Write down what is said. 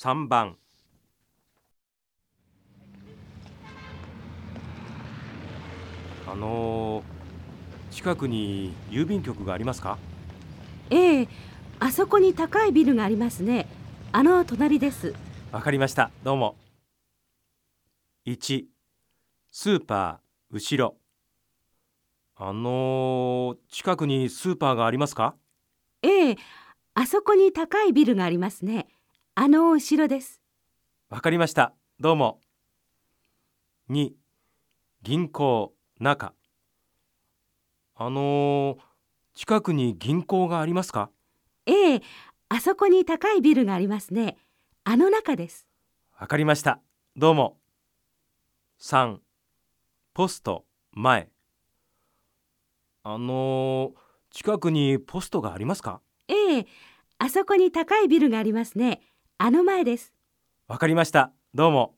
3番。あの近くに郵便局がありますか？ええあそこに高いビルがありますね。あの隣です。わかりました。どうも。1スーパー後ろ。あの近くにスーパーがありますか？ええあそこに高いビルがありますねあの後ろです。わかりました。どうも。2銀行中。あの近くに銀行がありますか？ええあそこに高いビルがありますね。あの中です。わかりました。どうも。3ポスト前。あの近くにポストがありますか？ええあそこに高いビルがありますねあの前です。わかりました。どうも。